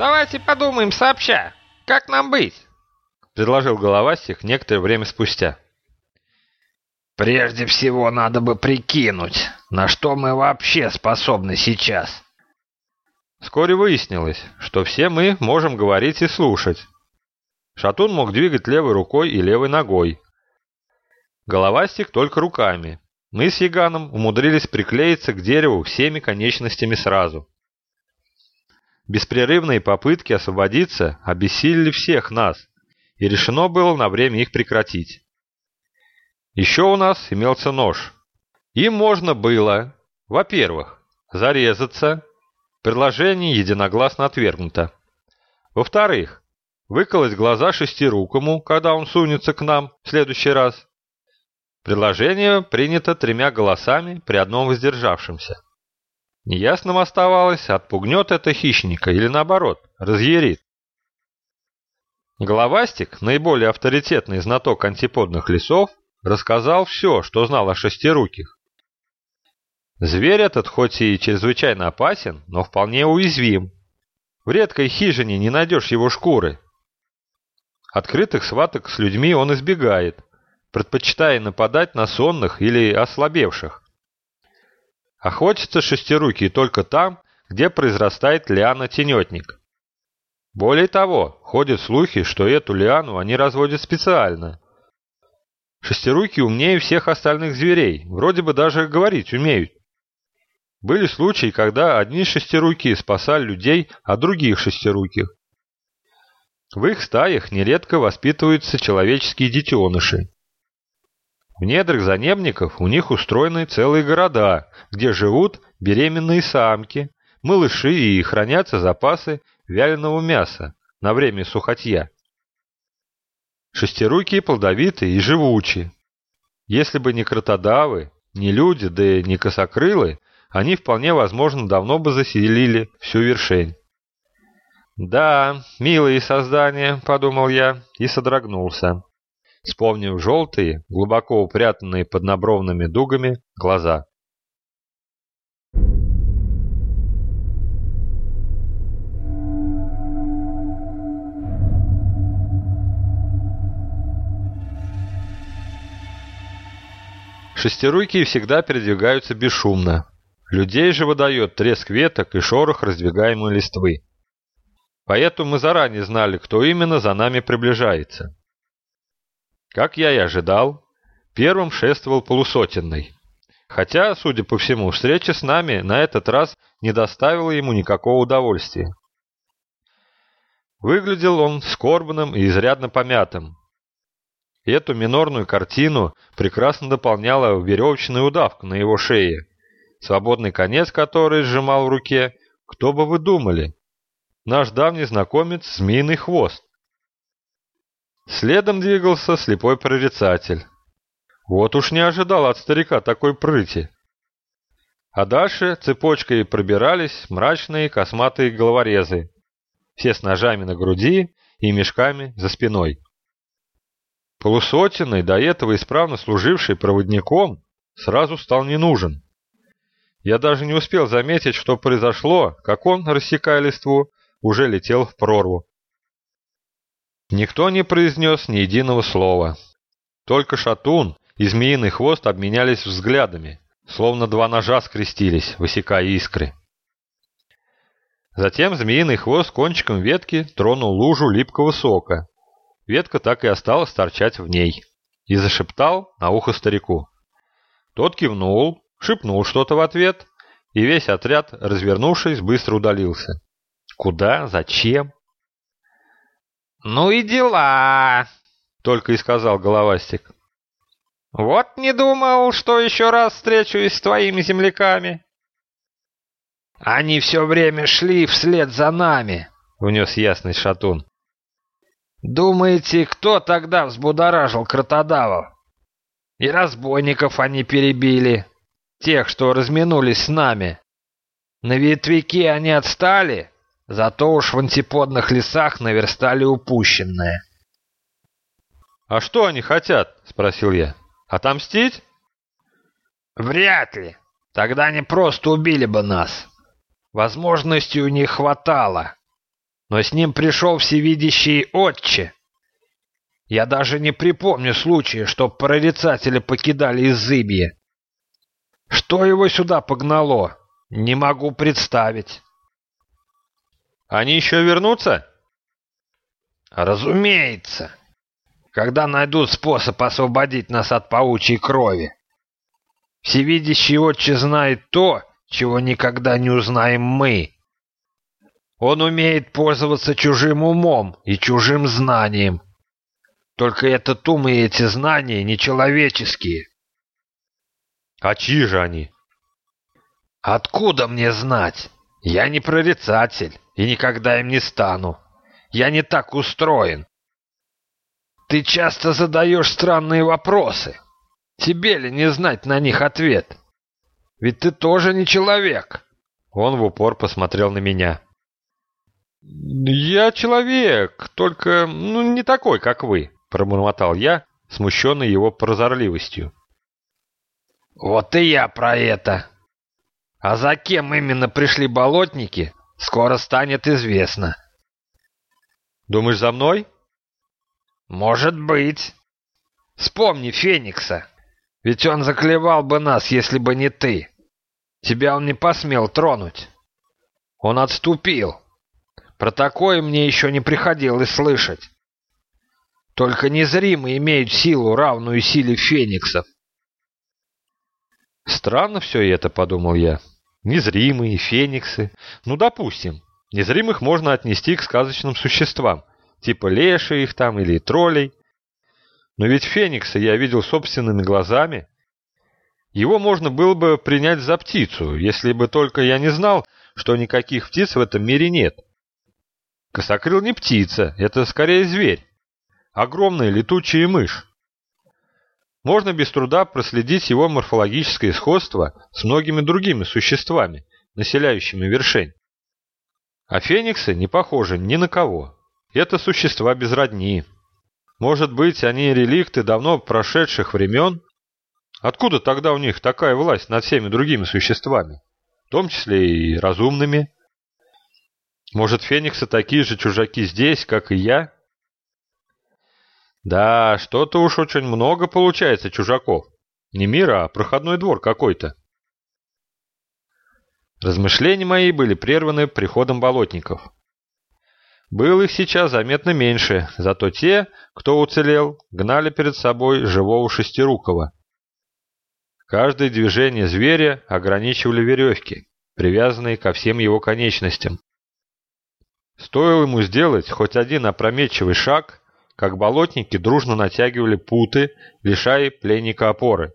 давайте подумаем сообща, как нам быть?» Предложил головастик некоторое время спустя. «Прежде всего надо бы прикинуть, на что мы вообще способны сейчас». Вскоре выяснилось, что все мы можем говорить и слушать. Шатун мог двигать левой рукой и левой ногой. Головастик только руками. Мы с Яганом умудрились приклеиться к дереву всеми конечностями сразу. Беспрерывные попытки освободиться обессилили всех нас, и решено было на время их прекратить. Еще у нас имелся нож. Им можно было, во-первых, зарезаться, предложение единогласно отвергнуто. Во-вторых, выколоть глаза шестирукому, когда он сунется к нам в следующий раз. Предложение принято тремя голосами при одном воздержавшемся. Неясным оставалось, отпугнет это хищника или наоборот, разъярит. Головастик, наиболее авторитетный знаток антиподных лесов, рассказал все, что знал о шестируких. Зверь этот хоть и чрезвычайно опасен, но вполне уязвим. В редкой хижине не найдешь его шкуры. Открытых схваток с людьми он избегает, предпочитая нападать на сонных или ослабевших. Охотится шестирукий только там, где произрастает лиана-тенетник. Более того, ходят слухи, что эту лиану они разводят специально. Шестирукие умнее всех остальных зверей, вроде бы даже говорить умеют. Были случаи, когда одни шестирукие спасали людей от других шестируких. В их стаях нередко воспитываются человеческие детеныши. В недрах занебников у них устроены целые города, где живут беременные самки, малыши и хранятся запасы вяленого мяса на время сухотья. Шестирукие плодовитые и живучие. Если бы не кротодавы, не люди, да и не косокрылы, они вполне возможно давно бы заселили всю вершень. «Да, милые создания», — подумал я и содрогнулся вспомнив желтые, глубоко упрятанные под набровными дугами, глаза. Шестирукие всегда передвигаются бесшумно. Людей же выдает треск веток и шорох раздвигаемой листвы. Поэтому мы заранее знали, кто именно за нами приближается. Как я и ожидал, первым шествовал полусотенный. Хотя, судя по всему, встреча с нами на этот раз не доставила ему никакого удовольствия. Выглядел он скорбным и изрядно помятым. Эту минорную картину прекрасно дополняла веревочная удавка на его шее, свободный конец которой сжимал в руке, кто бы вы думали, наш давний знакомец Змеиный Хвост. Следом двигался слепой прорицатель. Вот уж не ожидал от старика такой прыти. А дальше цепочкой пробирались мрачные косматые головорезы, все с ножами на груди и мешками за спиной. Полусотенный, до этого исправно служивший проводником, сразу стал не нужен. Я даже не успел заметить, что произошло, как он, рассекая листву, уже летел в прорву. Никто не произнес ни единого слова. Только Шатун и Змеиный Хвост обменялись взглядами, словно два ножа скрестились, высекая искры. Затем Змеиный Хвост кончиком ветки тронул лужу липкого сока. Ветка так и осталась торчать в ней. И зашептал на ухо старику. Тот кивнул, шепнул что-то в ответ, и весь отряд, развернувшись, быстро удалился. Куда? Зачем? «Ну и дела!» — только и сказал Головастик. «Вот не думал, что еще раз встречусь с твоими земляками». «Они все время шли вслед за нами», — внес ясный шатун. «Думаете, кто тогда взбудоражил кротодавов? И разбойников они перебили, тех, что разминулись с нами. На ветвике они отстали, Зато уж в антиподных лесах наверстали упущенное. «А что они хотят?» — спросил я. «Отомстить?» «Вряд ли. Тогда они просто убили бы нас. Возможностей у них хватало. но с ним пришел всевидящий отче. Я даже не припомню случая, чтоб прорицатели покидали Изыбье. Что его сюда погнало, не могу представить. Они еще вернутся? Разумеется. Когда найдут способ освободить нас от паучьей крови. Всевидящий отче знает то, чего никогда не узнаем мы. Он умеет пользоваться чужим умом и чужим знанием. Только этот ум и эти знания нечеловеческие. А чьи же они? Откуда мне знать? Я не прорицатель и никогда им не стану. Я не так устроен. Ты часто задаешь странные вопросы. Тебе ли не знать на них ответ? Ведь ты тоже не человек. Он в упор посмотрел на меня. «Я человек, только ну, не такой, как вы», — пробормотал я, смущенный его прозорливостью. «Вот и я про это. А за кем именно пришли болотники, скоро станет известно». «Думаешь, за мной?» «Может быть. Вспомни Феникса. Ведь он заклевал бы нас, если бы не ты. Тебя он не посмел тронуть. Он отступил. Про такое мне еще не приходилось слышать. Только незримые имеют силу, равную силе фениксов. Странно все это, подумал я. Незримые, фениксы. Ну, допустим, незримых можно отнести к сказочным существам, типа леши их там или троллей. Но ведь феникса я видел собственными глазами. Его можно было бы принять за птицу, если бы только я не знал, что никаких птиц в этом мире нет. Косокрыл не птица, это скорее зверь. Огромная летучая мышь. Можно без труда проследить его морфологическое сходство с многими другими существами, населяющими вершень. А фениксы не похожи ни на кого. Это существа без родни. Может быть, они реликты давно прошедших времен? Откуда тогда у них такая власть над всеми другими существами, в том числе и разумными? Может, фениксы такие же чужаки здесь, как и я? Да, что-то уж очень много получается чужаков. Не мир, а проходной двор какой-то. Размышления мои были прерваны приходом болотников. Было их сейчас заметно меньше, зато те, кто уцелел, гнали перед собой живого шестирукого. Каждое движение зверя ограничивали веревки, привязанные ко всем его конечностям. Стоило ему сделать хоть один опрометчивый шаг, как болотники дружно натягивали путы, лишая пленника опоры.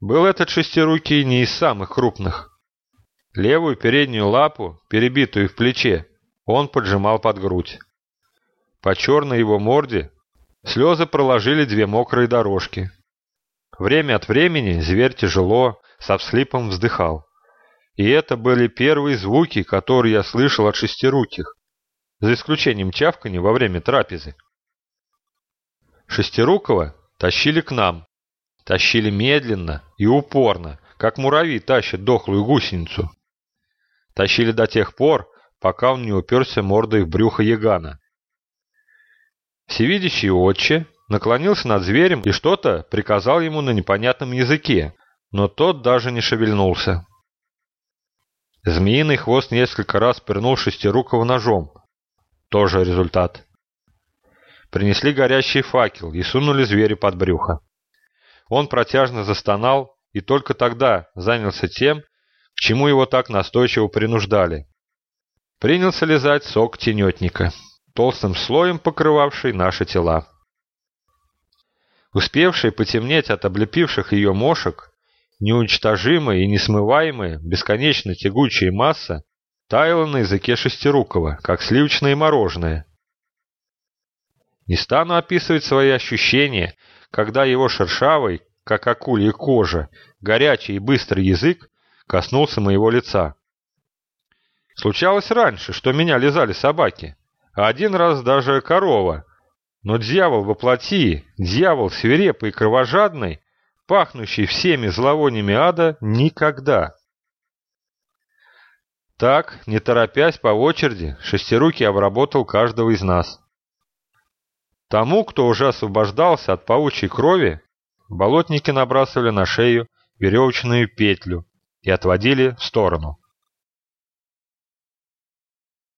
Был этот шестирукий не из самых крупных. Левую переднюю лапу, перебитую в плече, он поджимал под грудь. По черной его морде слезы проложили две мокрые дорожки. Время от времени зверь тяжело, со вслипом вздыхал. И это были первые звуки, которые я слышал от шестируких, за исключением чавканья во время трапезы. Шестирукого тащили к нам. Тащили медленно и упорно, как муравьи тащат дохлую гусеницу. Тащили до тех пор, пока он не уперся мордой в брюхо ягана. Всевидящий отче наклонился над зверем и что-то приказал ему на непонятном языке, но тот даже не шевельнулся. Змеиный хвост несколько раз пырнул шестирукого ножом. Тоже результат. Принесли горящий факел и сунули зверю под брюхо. Он протяжно застонал и только тогда занялся тем, к чему его так настойчиво принуждали. Принялся лизать сок тенетника, толстым слоем покрывавший наши тела. Успевший потемнеть от облепивших ее мошек, неуничтожимая и несмываемая, бесконечно тягучая масса таяла на языке Шестирукова, как сливочное мороженое. Не стану описывать свои ощущения, когда его шершавый, как акулья кожа, горячий и быстрый язык коснулся моего лица. Случалось раньше, что меня лизали собаки, а один раз даже корова. Но дьявол во плоти, дьявол свирепый и кровожадный, пахнущий всеми зловониями ада, никогда. Так, не торопясь по очереди, шестирукий обработал каждого из нас. Тому, кто уже освобождался от паучьей крови, болотники набрасывали на шею веревочную петлю и отводили в сторону.